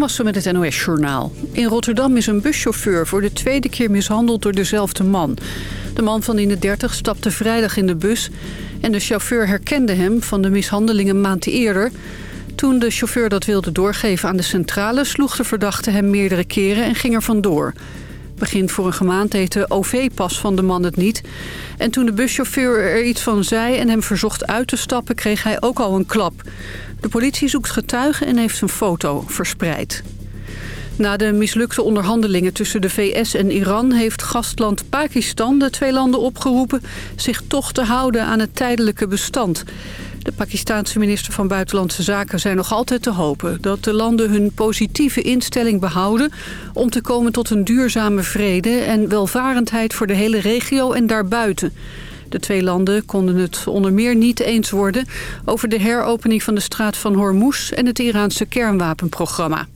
Geldermalsen met het NOS-journaal. In Rotterdam is een buschauffeur voor de tweede keer mishandeld door dezelfde man. De man van in de 30 stapte vrijdag in de bus... en de chauffeur herkende hem van de mishandeling een maand eerder. Toen de chauffeur dat wilde doorgeven aan de centrale... sloeg de verdachte hem meerdere keren en ging er vandoor. Begin vorige maand deed de OV-pas van de man het niet. En toen de buschauffeur er iets van zei en hem verzocht uit te stappen... kreeg hij ook al een klap. De politie zoekt getuigen en heeft een foto verspreid. Na de mislukte onderhandelingen tussen de VS en Iran... heeft gastland Pakistan de twee landen opgeroepen... zich toch te houden aan het tijdelijke bestand. De Pakistaanse minister van Buitenlandse Zaken zei nog altijd te hopen... dat de landen hun positieve instelling behouden... om te komen tot een duurzame vrede en welvarendheid voor de hele regio en daarbuiten... De twee landen konden het onder meer niet eens worden... over de heropening van de straat van Hormuz en het Iraanse kernwapenprogramma.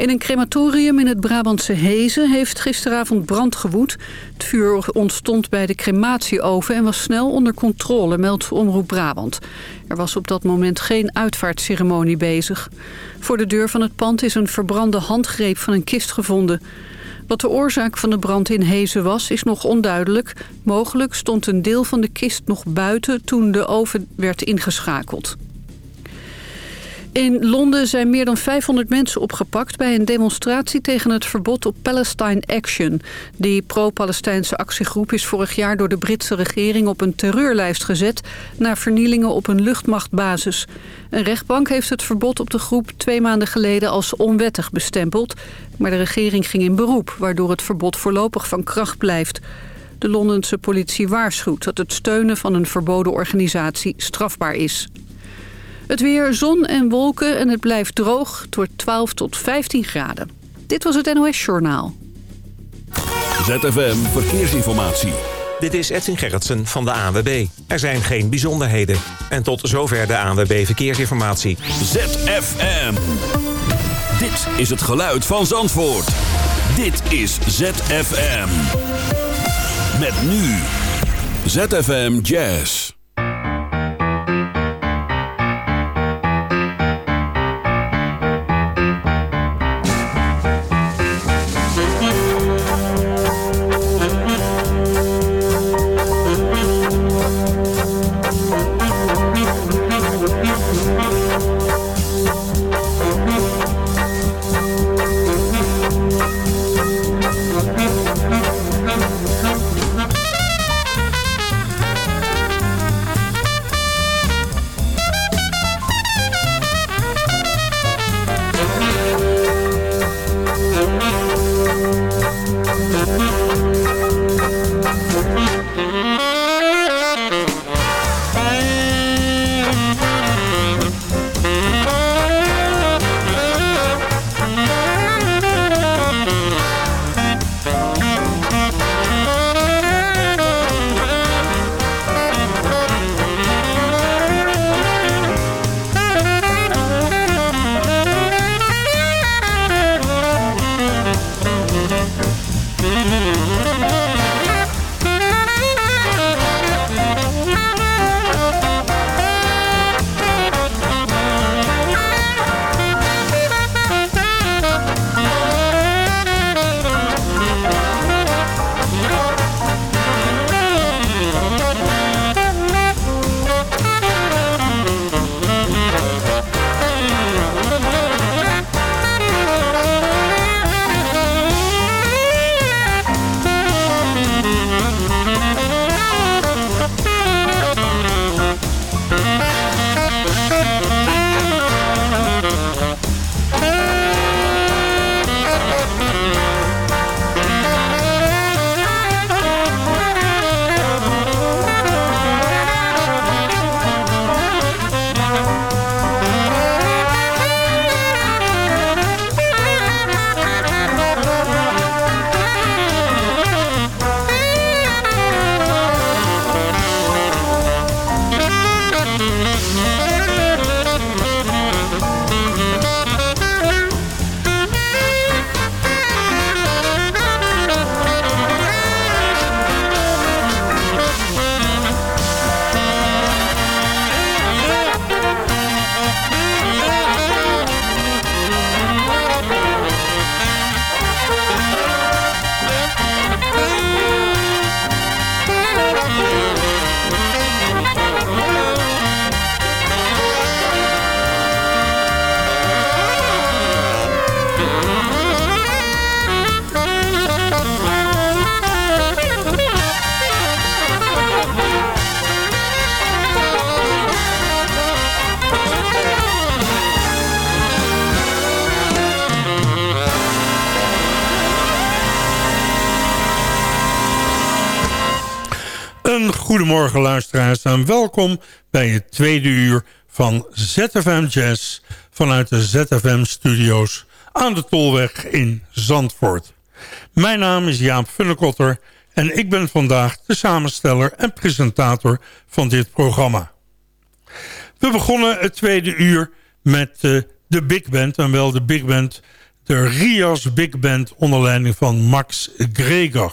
In een crematorium in het Brabantse Hezen heeft gisteravond brand gewoed. Het vuur ontstond bij de crematieoven en was snel onder controle, meldt Omroep Brabant. Er was op dat moment geen uitvaartceremonie bezig. Voor de deur van het pand is een verbrande handgreep van een kist gevonden. Wat de oorzaak van de brand in Hezen was, is nog onduidelijk. Mogelijk stond een deel van de kist nog buiten toen de oven werd ingeschakeld. In Londen zijn meer dan 500 mensen opgepakt bij een demonstratie tegen het verbod op Palestine Action. Die pro-Palestijnse actiegroep is vorig jaar door de Britse regering op een terreurlijst gezet... na vernielingen op een luchtmachtbasis. Een rechtbank heeft het verbod op de groep twee maanden geleden als onwettig bestempeld. Maar de regering ging in beroep, waardoor het verbod voorlopig van kracht blijft. De Londense politie waarschuwt dat het steunen van een verboden organisatie strafbaar is. Het weer, zon en wolken en het blijft droog. Het wordt 12 tot 15 graden. Dit was het NOS Journaal. ZFM Verkeersinformatie. Dit is Edwin Gerritsen van de ANWB. Er zijn geen bijzonderheden. En tot zover de ANWB Verkeersinformatie. ZFM. Dit is het geluid van Zandvoort. Dit is ZFM. Met nu. ZFM Jazz. Goedemorgen luisteraars en welkom bij het tweede uur van ZFM Jazz vanuit de ZFM Studios aan de Tolweg in Zandvoort. Mijn naam is Jaap Funnekotter en ik ben vandaag de samensteller en presentator van dit programma. We begonnen het tweede uur met uh, de Big Band, en wel de Big Band, de Rias Big Band onder leiding van Max Greger.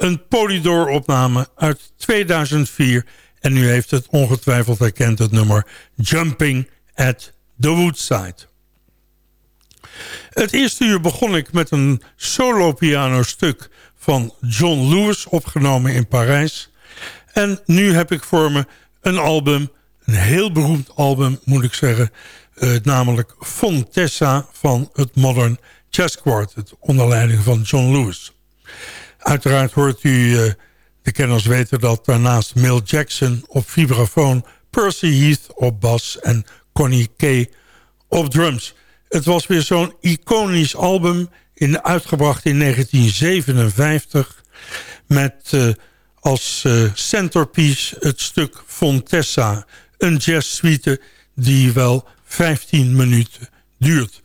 Een Polydor-opname uit 2004 en u heeft het ongetwijfeld herkend, het nummer Jumping at the Woodside. Het eerste uur begon ik met een solo-piano stuk van John Lewis, opgenomen in Parijs. En nu heb ik voor me een album, een heel beroemd album moet ik zeggen... Uh, namelijk Fontessa van het Modern Jazz Quartet... onder leiding van John Lewis. Uiteraard hoort u uh, de kenners weten dat daarnaast Mill Jackson op vibrafoon... Percy Heath op bas en Connie Kay op drums. Het was weer zo'n iconisch album in, uitgebracht in 1957... met uh, als uh, centerpiece het stuk Fontessa. Een jazzsuite die wel 15 minuten duurt.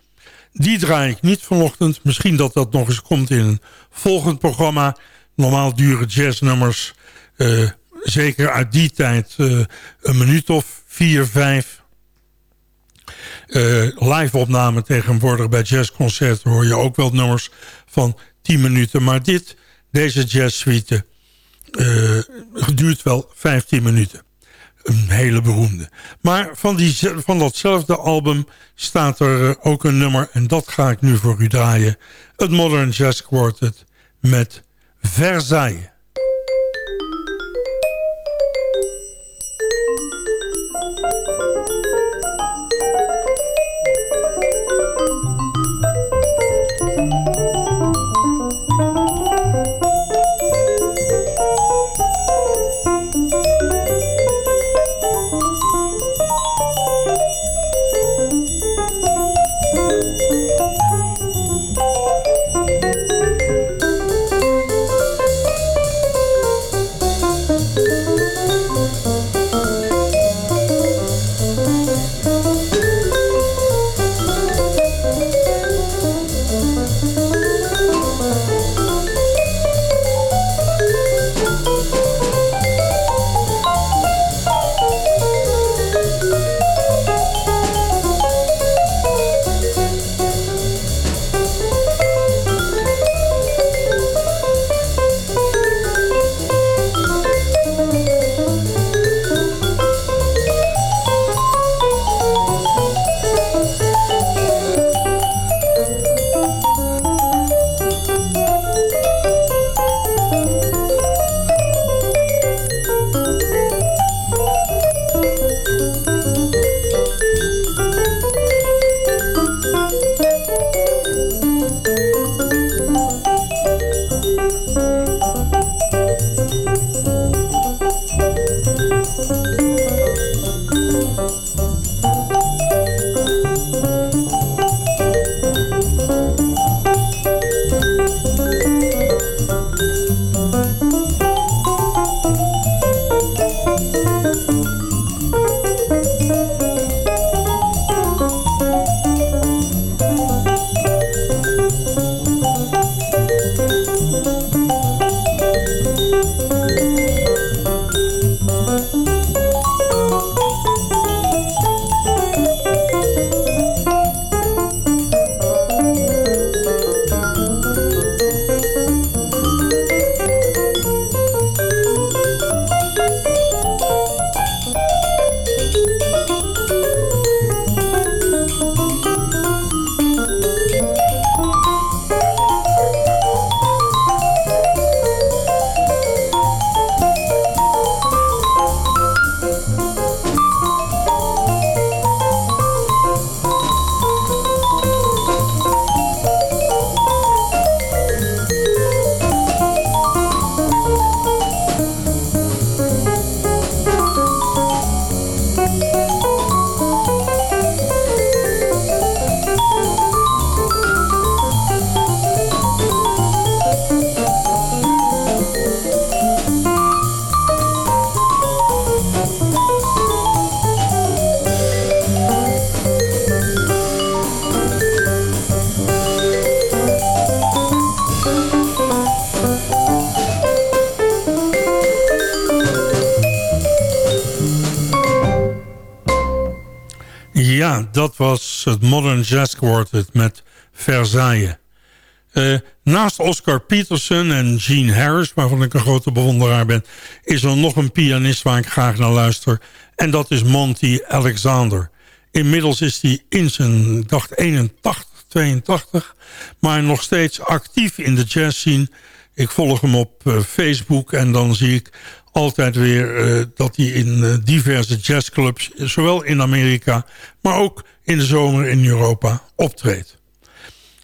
Die draai ik niet vanochtend. Misschien dat dat nog eens komt in een volgend programma. Normaal duren jazznummers, uh, zeker uit die tijd, uh, een minuut of vier, vijf. Uh, live opname tegenwoordig bij jazzconcerten hoor je ook wel nummers van 10 minuten. Maar dit, deze jazzsuite, duurt wel 15 minuten. Een hele beroemde. Maar van, die, van datzelfde album staat er ook een nummer. En dat ga ik nu voor u draaien. Het Modern Jazz Quartet met Versailles. Dat was het Modern Jazz Quartet met Versailles. Uh, naast Oscar Peterson en Gene Harris, waarvan ik een grote bewonderaar ben... is er nog een pianist waar ik graag naar luister. En dat is Monty Alexander. Inmiddels is hij in zijn, dacht 81, 82... maar nog steeds actief in de jazz scene. Ik volg hem op uh, Facebook en dan zie ik altijd weer uh, dat hij in uh, diverse jazzclubs... zowel in Amerika, maar ook in de zomer in Europa optreedt.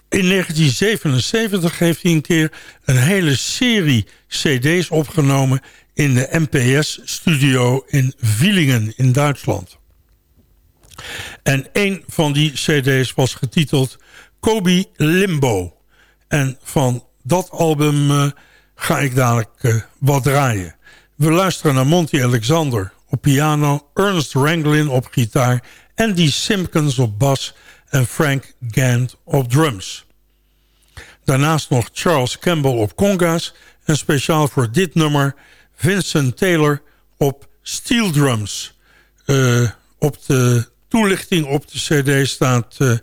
In 1977 heeft hij een keer een hele serie cd's opgenomen... in de NPS-studio in Wielingen in Duitsland. En een van die cd's was getiteld Kobe Limbo. En van dat album uh, ga ik dadelijk wat draaien. We luisteren naar Monty Alexander op piano, Ernest Ranglin op gitaar... Andy Simpkins op bas en Frank Gant op drums. Daarnaast nog Charles Campbell op conga's... en speciaal voor dit nummer Vincent Taylor op steel drums. Uh, op de toelichting op de cd staat... Uh,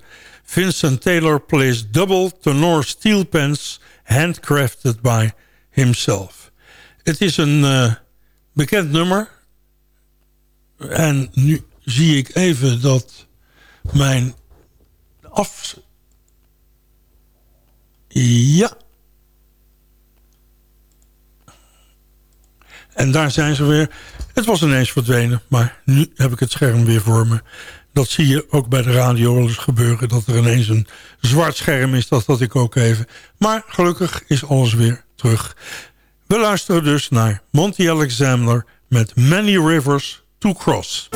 Vincent Taylor plays double tenor steel pens... handcrafted by himself. Het is een uh, bekend nummer. En nu zie ik even dat mijn af... Ja. En daar zijn ze weer. Het was ineens verdwenen, maar nu heb ik het scherm weer voor me. Dat zie je ook bij de radio wel eens gebeuren... dat er ineens een zwart scherm is, dat had ik ook even. Maar gelukkig is alles weer terug. We luisteren dus naar Monty Alexander met Many Rivers to Cross.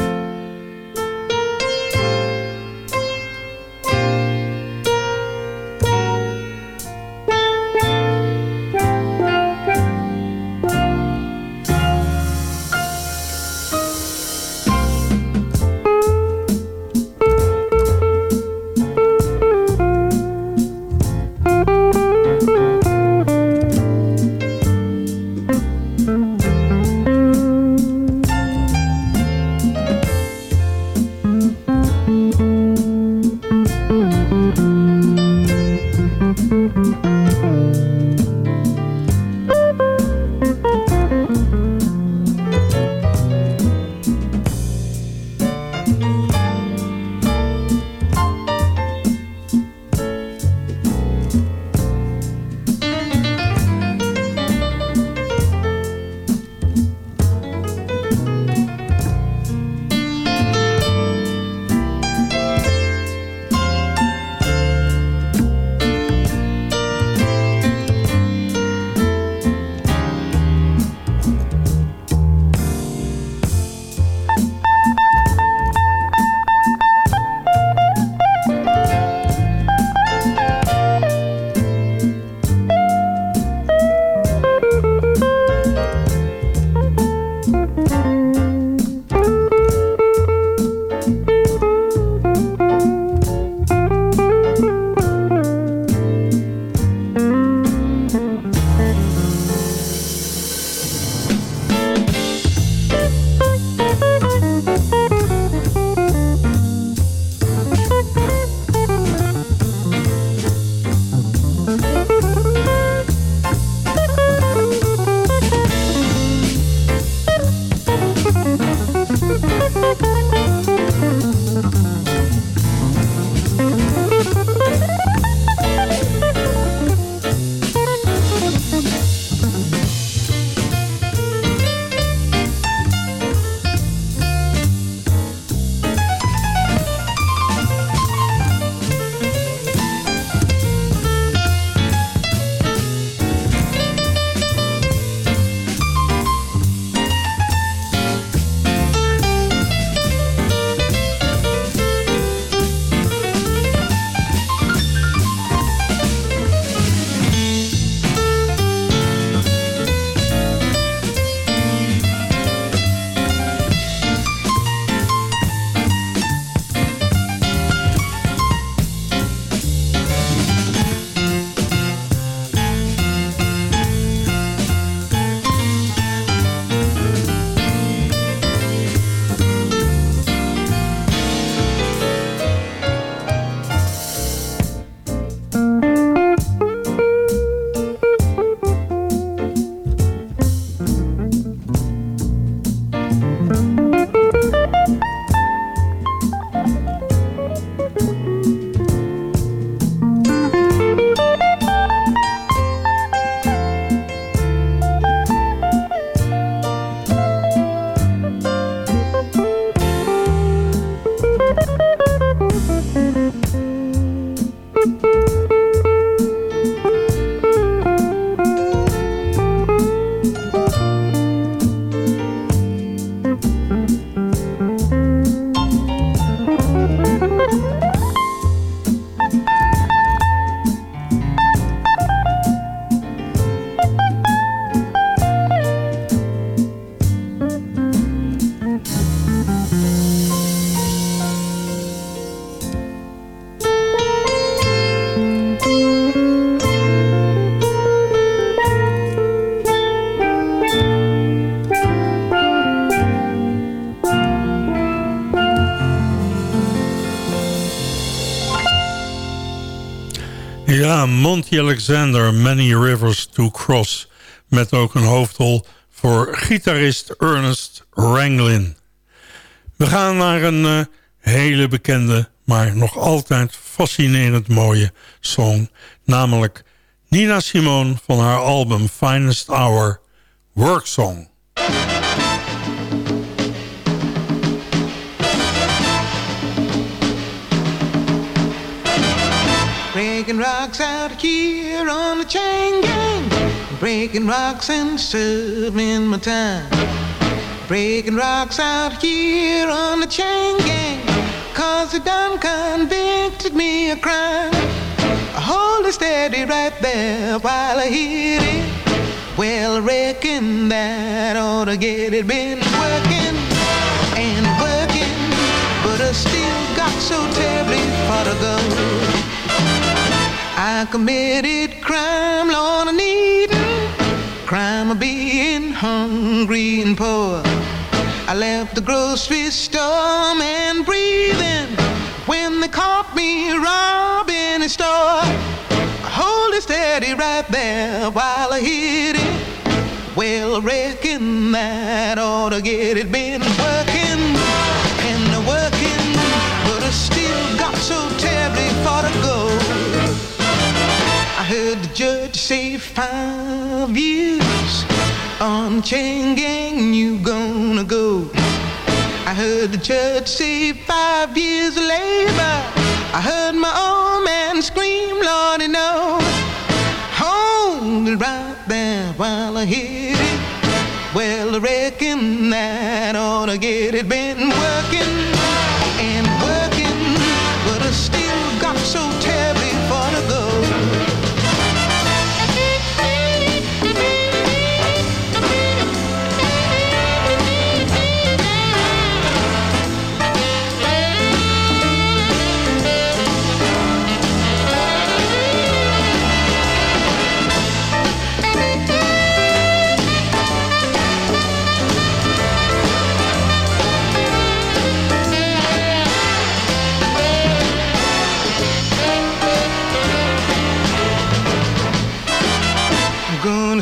Alexander, Many Rivers to Cross. Met ook een hoofdrol voor gitarist Ernest Ranglin. We gaan naar een uh, hele bekende, maar nog altijd fascinerend mooie song. Namelijk Nina Simone van haar album Finest Hour, Work Song. Breaking rocks out here on the chain gang. Breaking rocks and serving my time. Breaking rocks out here on the chain gang. Cause they done convicted me of crime. Hold it steady right there while I hit it. Well, I reckon that ought to get it. Been working and working, but I still got so terribly far to go. I committed crime, Lord, I need crime of being hungry and poor. I left the grocery store and breathing when they caught me robbing a store. Hold it steady right there while I hit it. Well, I reckon that ought to get it. Been working and working, but I still got so terribly far to go. Judge say five years on chain gang you gonna go. I heard the judge say five years labor. I heard my old man scream, Lordy, no. Hold it right there while I hit it. Well, I reckon that ought to get it. Been working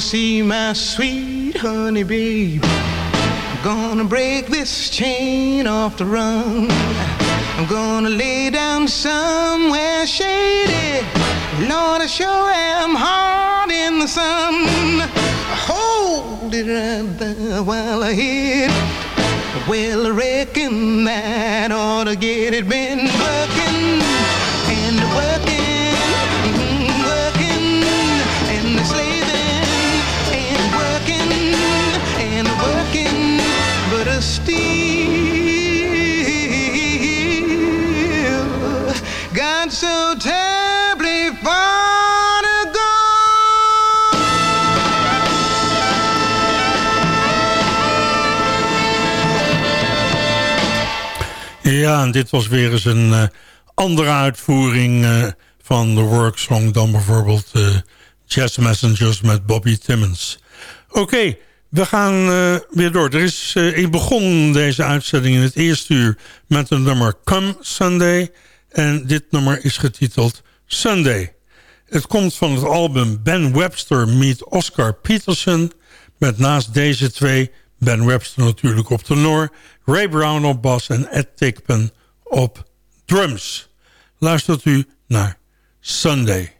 gonna see my sweet honey babe. I'm gonna break this chain off the run. I'm gonna lay down somewhere shady. Lord, I sure am hard in the sun. Hold it right there while I hit it. Well, I reckon that ought to get it. Been working Ja, en dit was weer eens een uh, andere uitvoering uh, van de worksong dan bijvoorbeeld uh, Jazz Messengers met Bobby Timmons. Oké, we gaan weer door. Er is, ik begon deze uitzending in het eerste uur met een nummer Come Sunday. En dit nummer is getiteld Sunday. Het komt van het album Ben Webster Meet Oscar Peterson... met naast deze twee Ben Webster natuurlijk op tenor... Ray Brown op bas en Ed Tickpen op drums. Luistert u naar Sunday.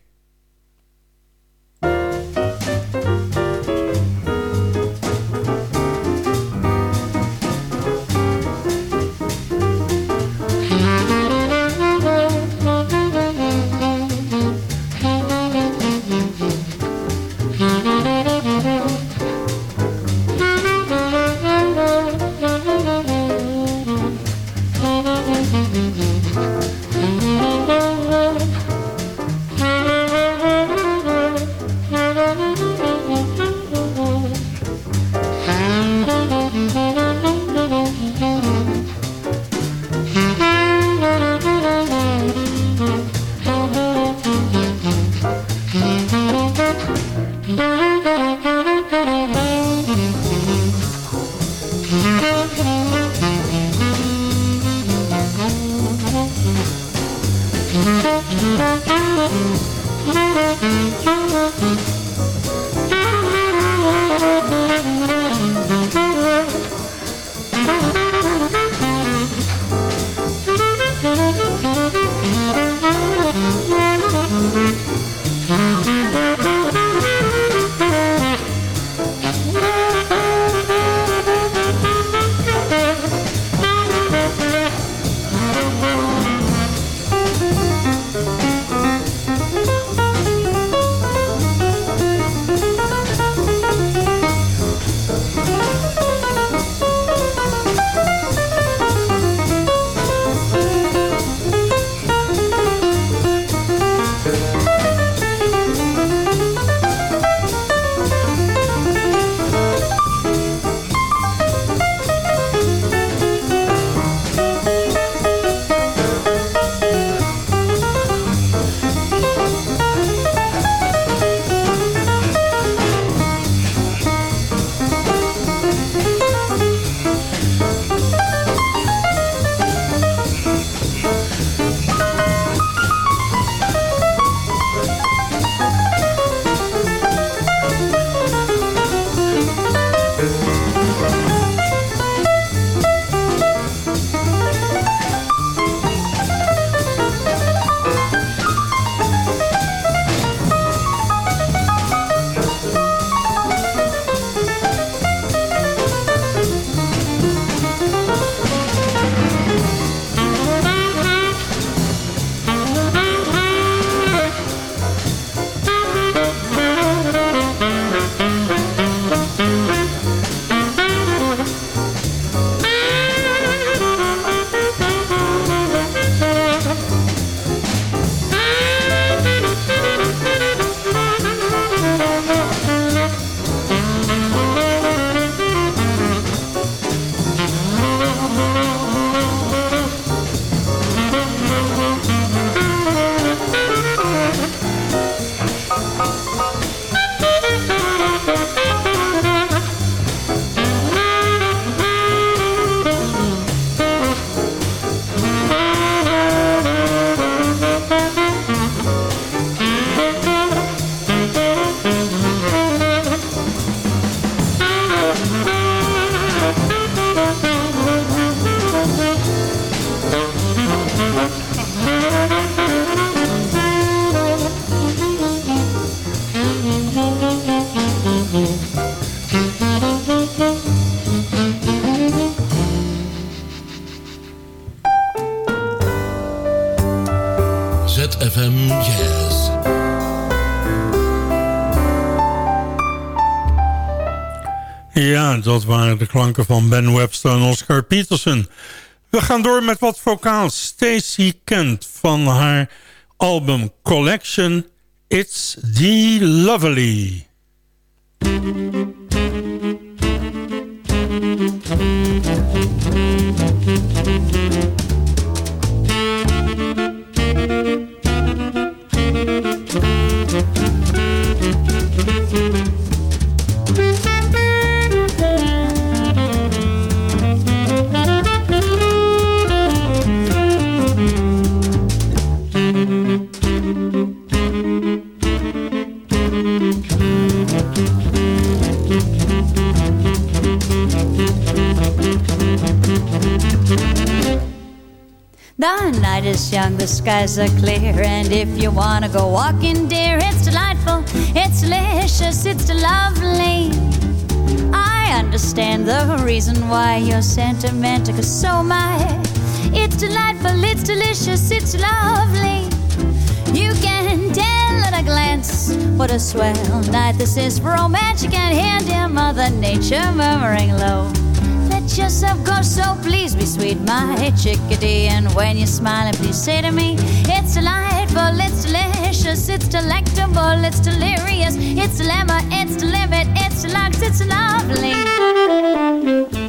Dat waren de klanken van Ben Webster en Oscar Peterson. We gaan door met wat vocaal. Stacey Kent van haar album Collection It's The Lovely. The night is young, the skies are clear, and if you wanna go walking, dear, it's delightful, it's delicious, it's lovely. I understand the reason why you're sentimental, cause so am I. It's delightful, it's delicious, it's lovely. You can tell at a glance what a swell night this is for romance. You can hear dear Mother Nature murmuring low. Let yourself go, so please be sweet, my chickadee. And when you're smiling, please say to me, It's delightful, it's delicious, it's delectable, it's delirious, it's dilemma, it's the limit, it's deluxe, it's lovely.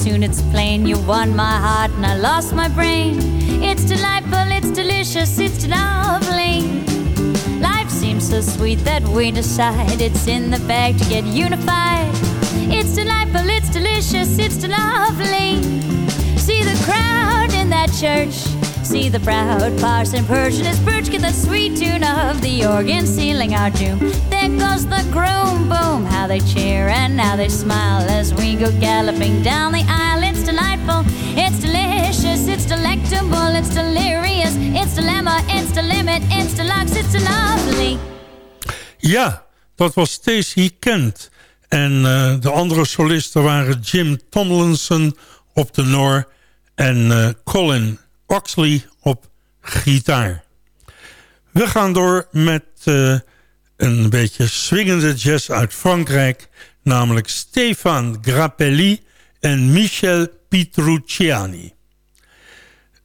Soon it's plain you won my heart and I lost my brain. It's delightful, it's delicious, it's lovely. Life seems so sweet that we decide it's in the bag to get unified. It's delightful, it's delicious, it's lovely. See the crowd in that church. See the proud parson perching his perch, get the sweet tune of the organ sealing our doom. There goes the groom, boom, how they cheer and how they smile as we go galloping down the aisle. It's delightful, it's delicious, it's delectable, it's delirious, it's dilemma, it's the limit, it's deluxe, it's lovely. Ja, dat was Stacey Kent. En uh, de andere solisten waren Jim Tomlinson op de Noor en uh, Colin Oxley op gitaar. We gaan door met uh, een beetje swingende jazz uit Frankrijk... namelijk Stefan Grappelli en Michel Petrucciani.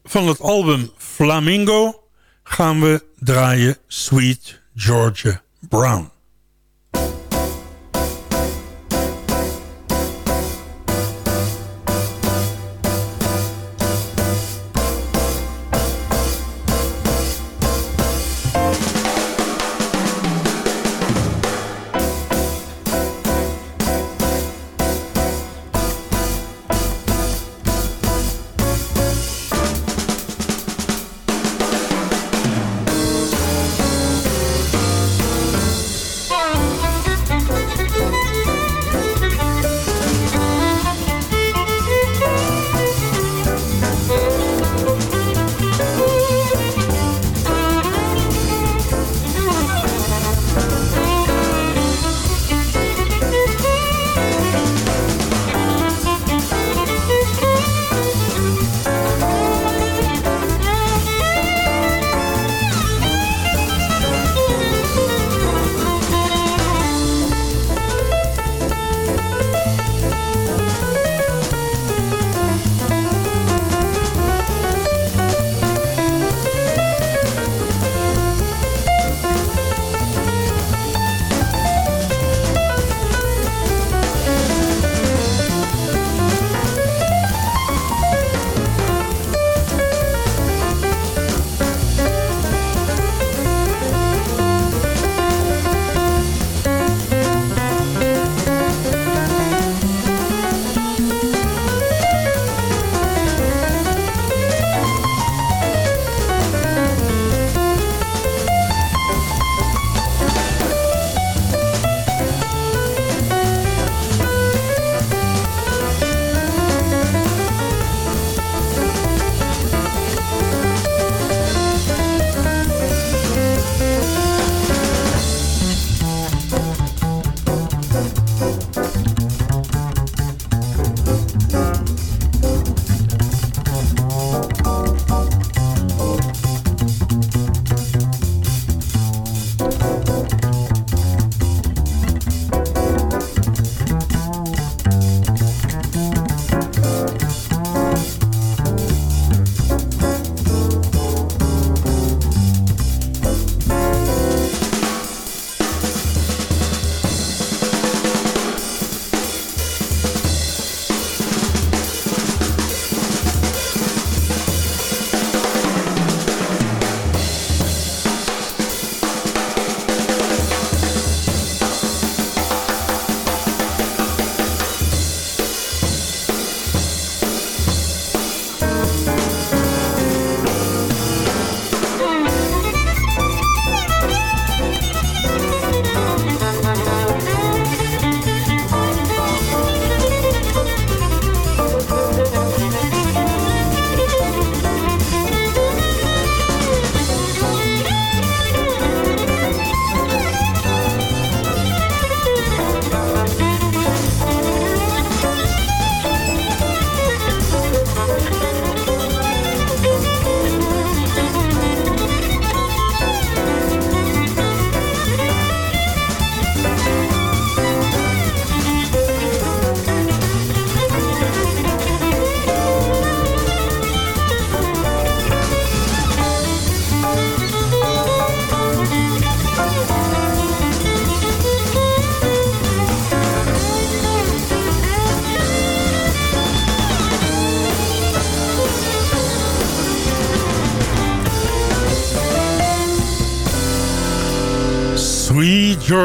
Van het album Flamingo gaan we draaien Sweet Georgia Brown.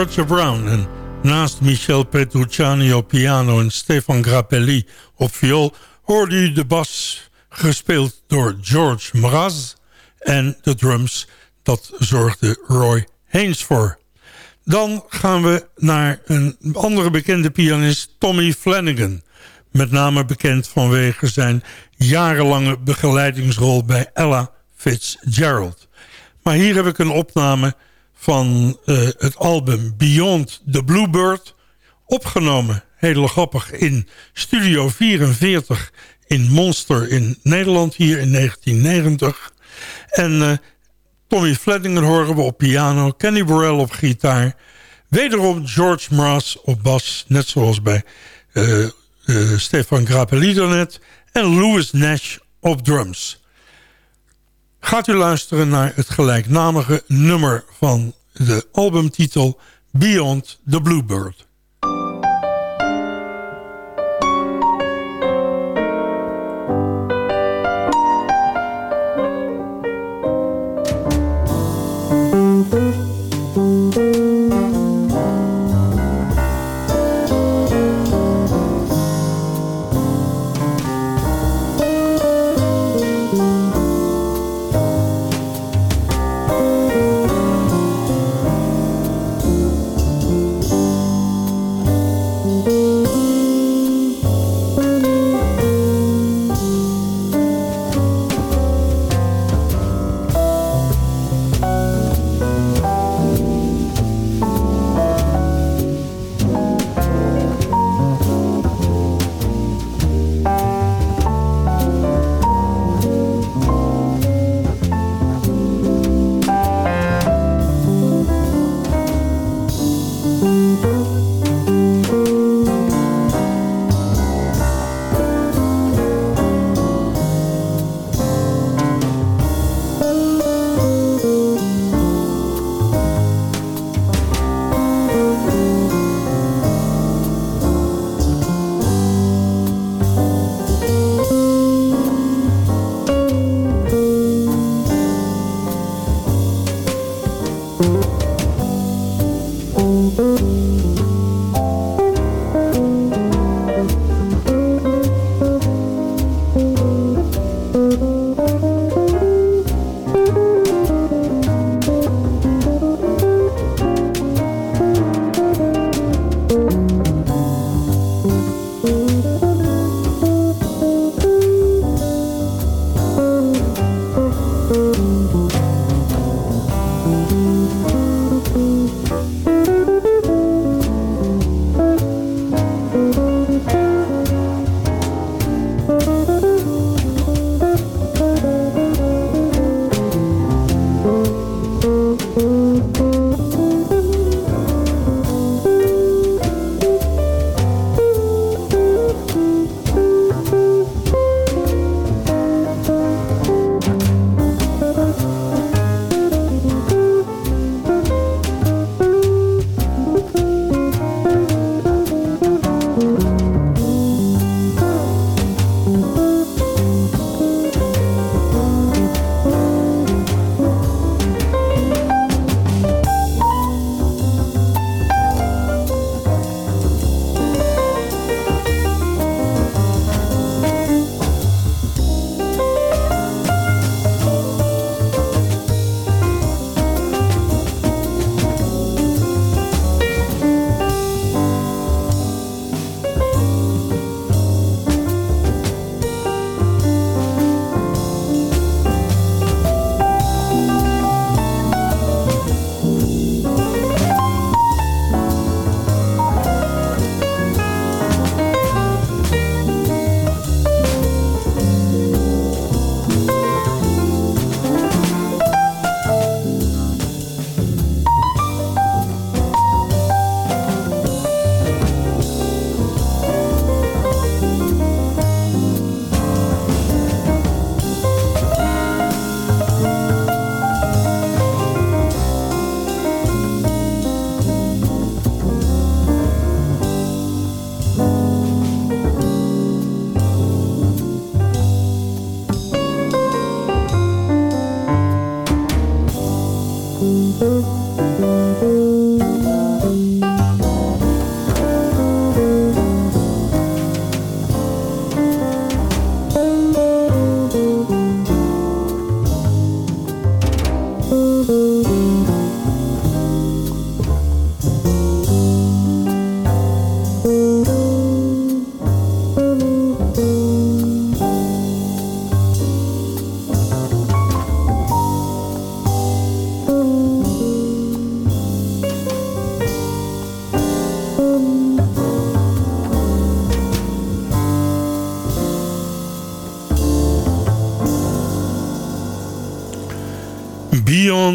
Georgia Brown. En naast Michel Petrucciani op piano en Stefan Grappelli op viool... hoorde u de bas gespeeld door George Mraz... en de drums, dat zorgde Roy Haynes voor. Dan gaan we naar een andere bekende pianist, Tommy Flanagan. Met name bekend vanwege zijn jarenlange begeleidingsrol bij Ella Fitzgerald. Maar hier heb ik een opname van uh, het album Beyond the Bluebird. Opgenomen, heel grappig, in Studio 44 in Monster in Nederland, hier in 1990. En uh, Tommy Flanagan horen we op piano, Kenny Burrell op gitaar... Wederom George Mraz op bas, net zoals bij uh, Stefan Grappelli net. En Louis Nash op drums. Gaat u luisteren naar het gelijknamige nummer van de albumtitel Beyond the Bluebird.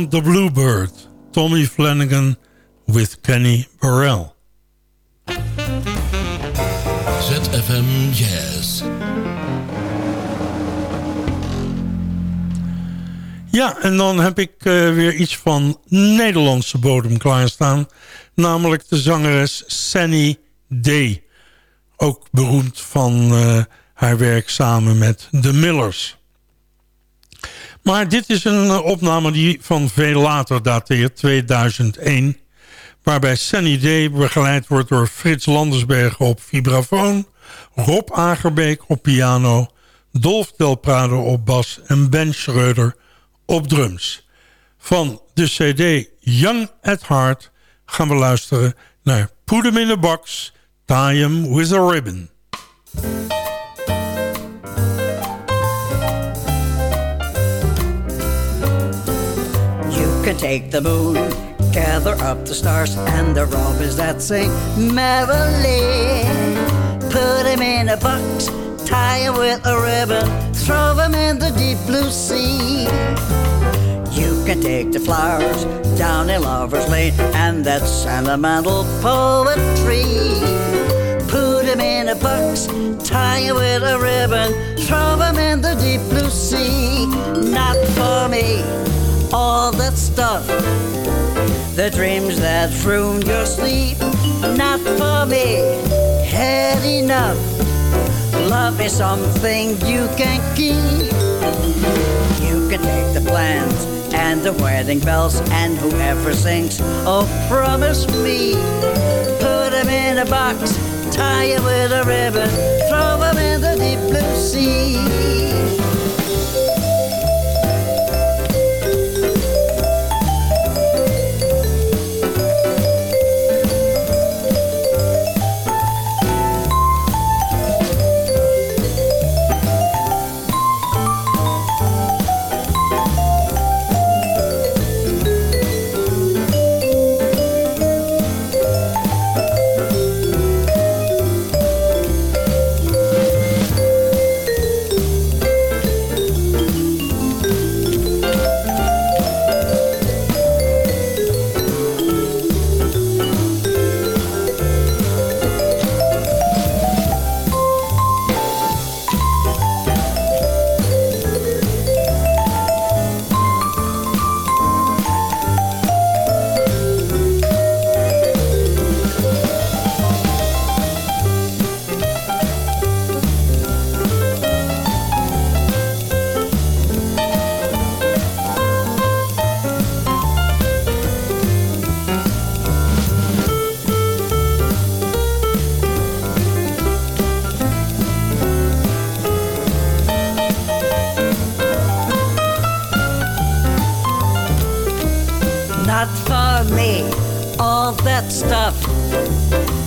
The Bluebird, Tommy Flanagan with Kenny Burrell. ZFM Jazz. Ja, en dan heb ik uh, weer iets van Nederlandse bodem klaarstaan. Namelijk de zangeres Sunny Day. Ook beroemd van uh, haar werk samen met de Millers. Maar dit is een uh, opname die van veel later dateert, 2001. Waarbij Sunny Day begeleid wordt door Frits Landersbergen op vibrafoon... Rob Agerbeek op piano... Dolf Del Prado op bas en Ben Schreuder op drums. Van de cd Young at Heart gaan we luisteren naar Put 'em in a Box, Tie 'em with a Ribbon. Can take the moon, gather up the stars and the robins that sing merrily. Put 'em in a box, tie 'em with a ribbon, throw 'em in the deep blue sea. You can take the flowers down in Lover's Lane and that sentimental poetry. Put 'em in a box, tie 'em with a ribbon, throw 'em in the deep blue sea. Not for me, all that stuff, the dreams that ruin your sleep. Not for me, had enough. Love is something you can keep. You can take the plans and the wedding bells and whoever sings, oh promise me. Put them in a box, tie it with a ribbon, throw them in the deep blue sea.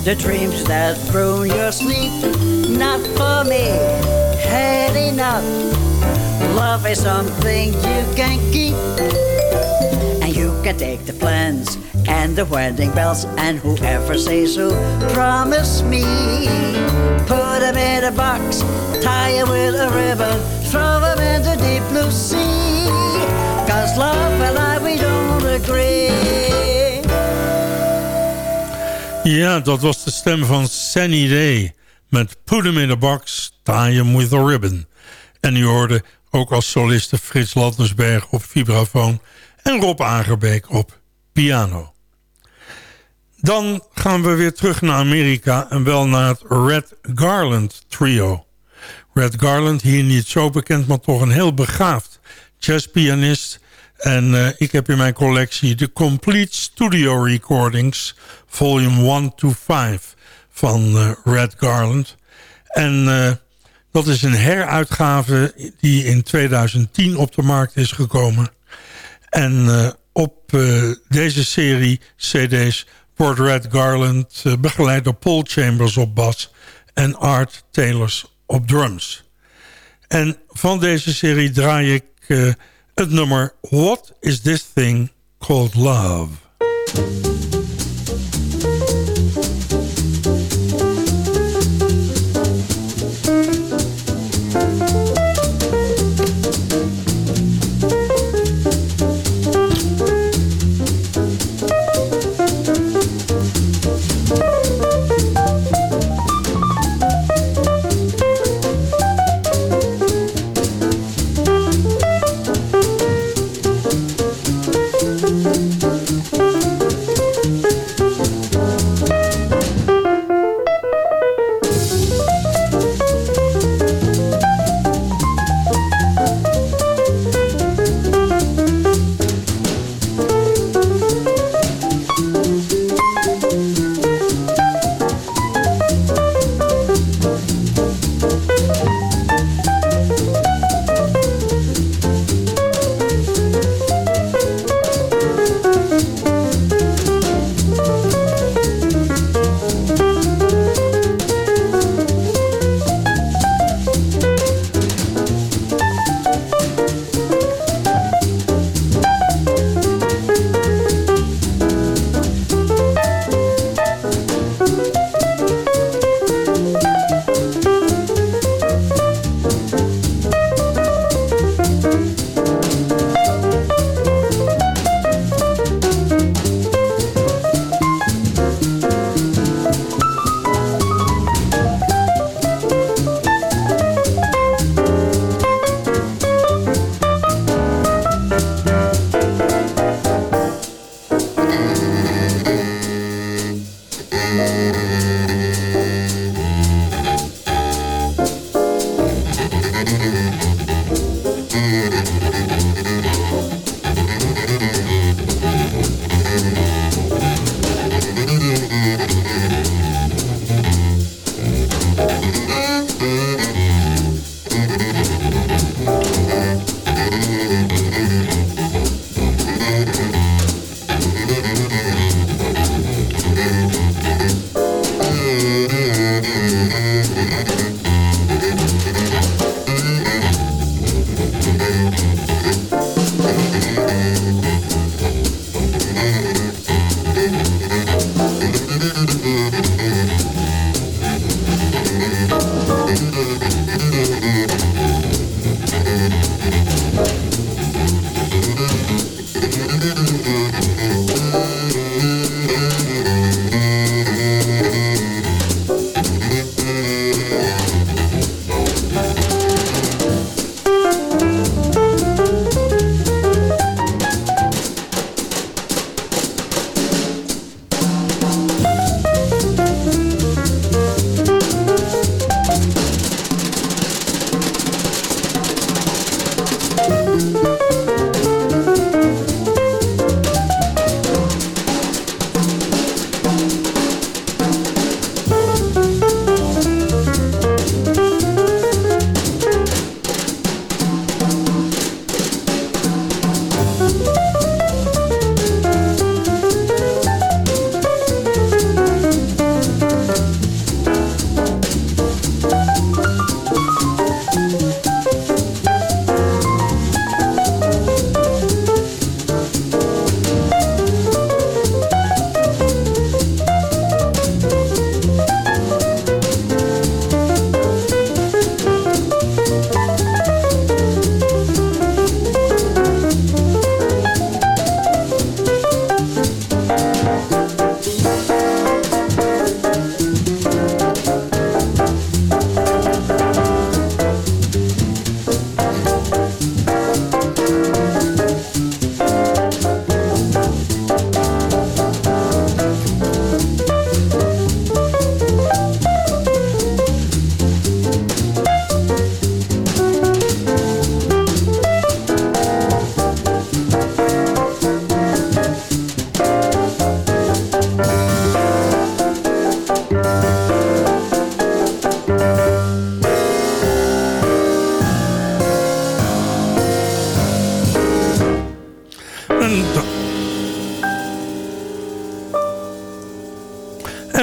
The dreams that ruin your sleep. Not for me, had enough. Love is something you can keep. And you can take the plans and the wedding bells and whoever says so. Promise me, put them in a box, tie it with a ribbon, throw them in the deep blue sea. Cause love and I, we don't agree. Ja, dat was de stem van Sunny Day met Put 'em in a Box, Tie 'em with a Ribbon. En u hoorde ook als soliste Frits Landersberg op vibrafoon en Rob Agerbeek op piano. Dan gaan we weer terug naar Amerika en wel naar het Red Garland trio. Red Garland, hier niet zo bekend, maar toch een heel begaafd jazzpianist. En uh, ik heb in mijn collectie de Complete Studio Recordings, volume 1 to 5 van uh, Red Garland. En uh, dat is een heruitgave die in 2010 op de markt is gekomen. En op deze serie cd's wordt Red Garland begeleid door Paul Chambers op bas en Art Taylors op drums. En van deze serie draai ik het nummer What is this thing called love?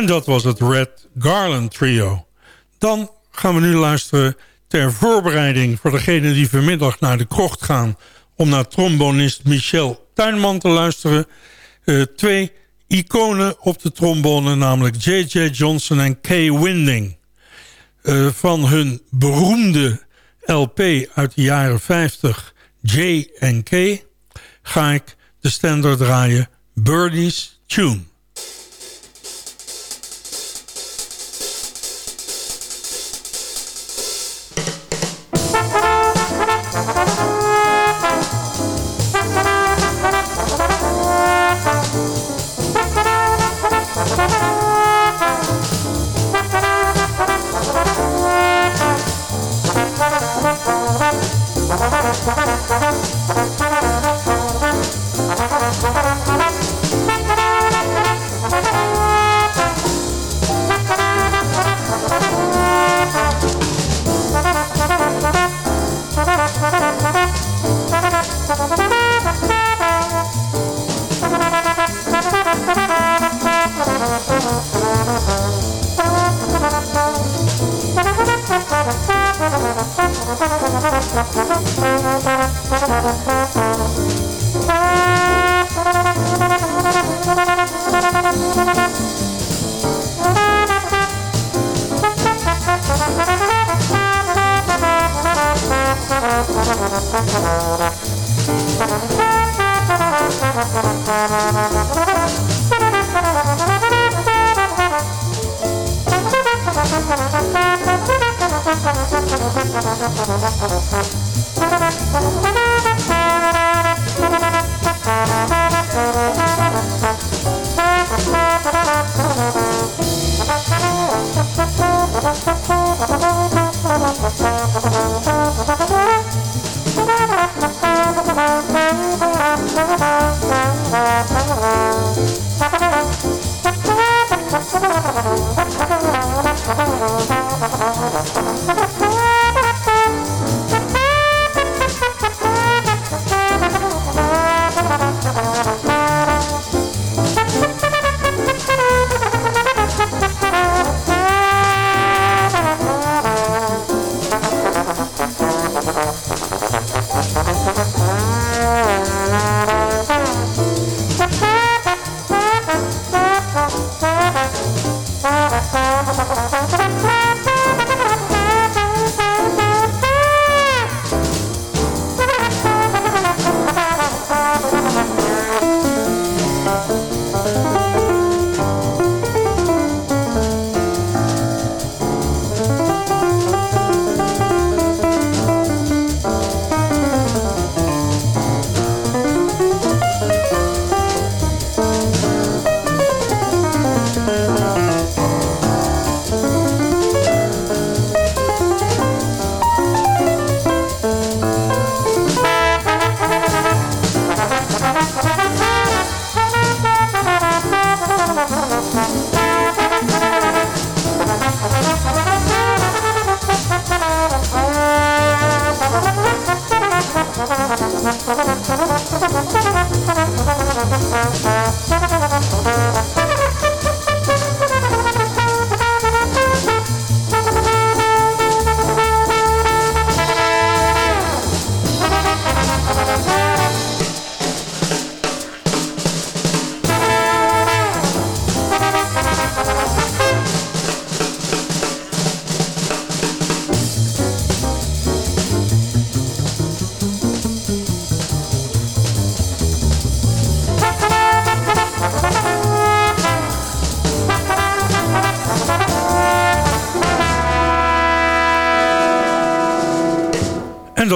Dat was het Red Garland Trio. Dan gaan we nu luisteren ter voorbereiding... voor degenen die vanmiddag naar de krocht gaan... om naar trombonist Michel Tuinman te luisteren. Uh, twee iconen op de trombone, namelijk J.J. Johnson en Kay Winding. Uh, van hun beroemde LP uit de jaren 50, J en K... ga ik de standaard draaien Birdie's Tune.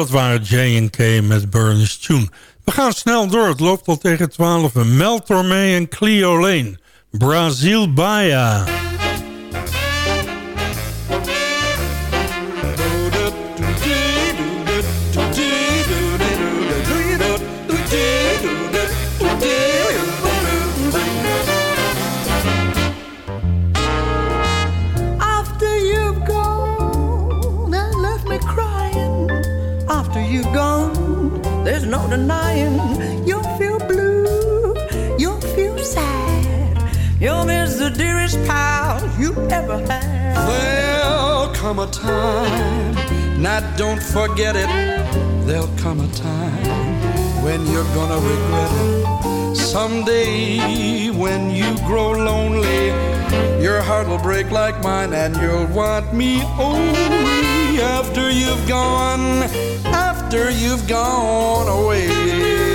Dat waren J&K met Burns Tune. We gaan snel door. Het loopt al tegen 12. Mel Tormé en Cleo Lane. Brazil Baia. Ever had. There'll come a time, now don't forget it. There'll come a time when you're gonna regret it. Someday, when you grow lonely, your heart will break like mine, and you'll want me only after you've gone, after you've gone away.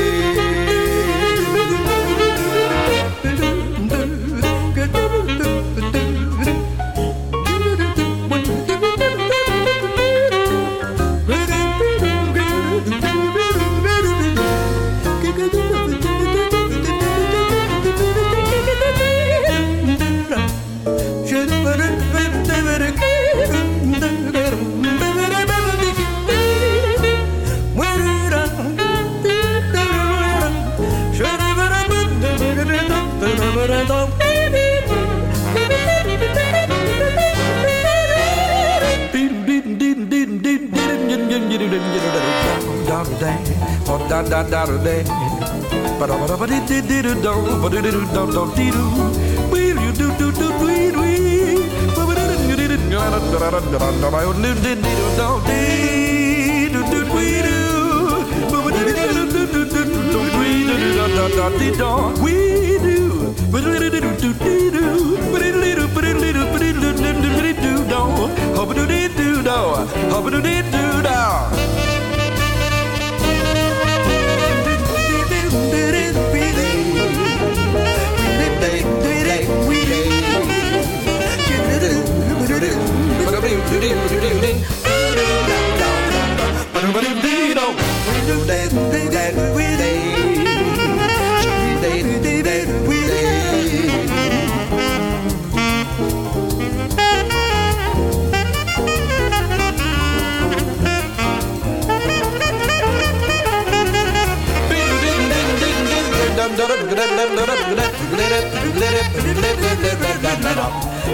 way. But I'm a did did did do but did do do do did do. We do do do do we we. But we did you did it. Da da da da da da da. You did did do do did do do we do. But we did do do do do do we do do da da da did do we do. But we did do do do do. But it little but it little but it little do do do do. Hop do do do do. Hop do do do do.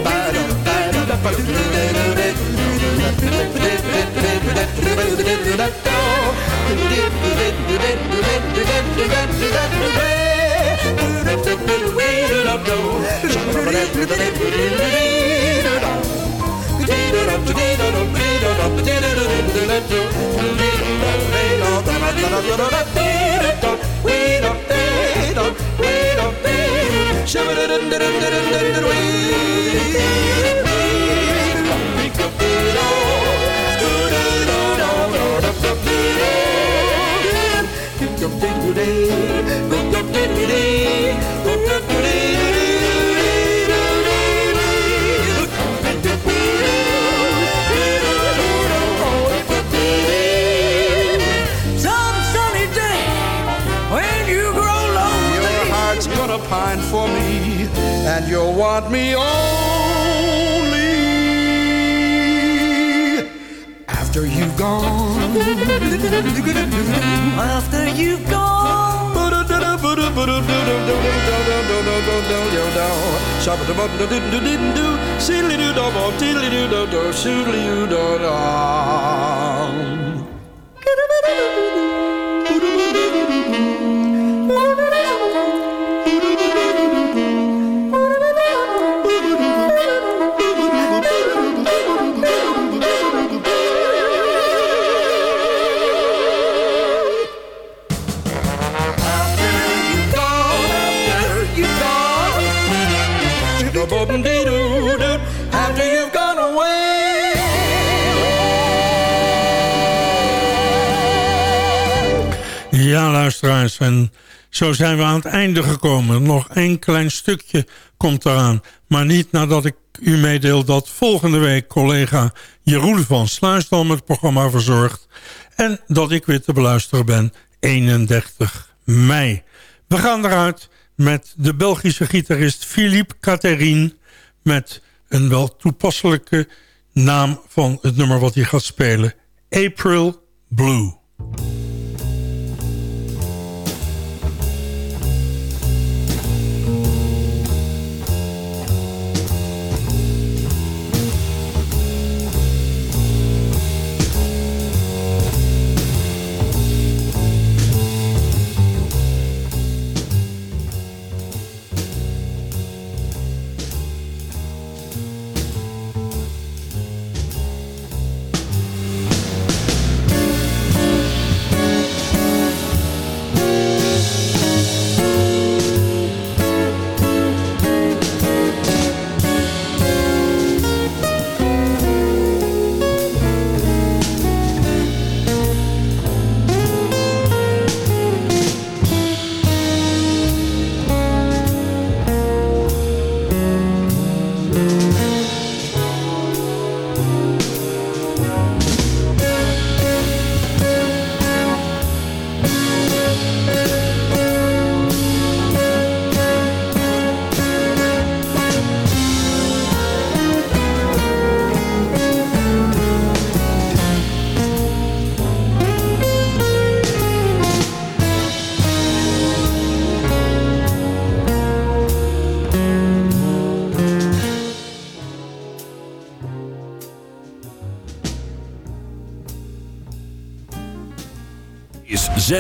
Ba-dum-ba-dum da da da da want me only after you've gone. After you've gone. Silly do do, silly do do, silly do do. Zo zijn we aan het einde gekomen. Nog één klein stukje komt eraan. Maar niet nadat ik u meedeel dat volgende week collega Jeroen van Sluisdam het programma verzorgt. En dat ik weer te beluisteren ben 31 mei. We gaan eruit met de Belgische gitarist Philippe Catherine... met een wel toepasselijke naam van het nummer wat hij gaat spelen. April Blue.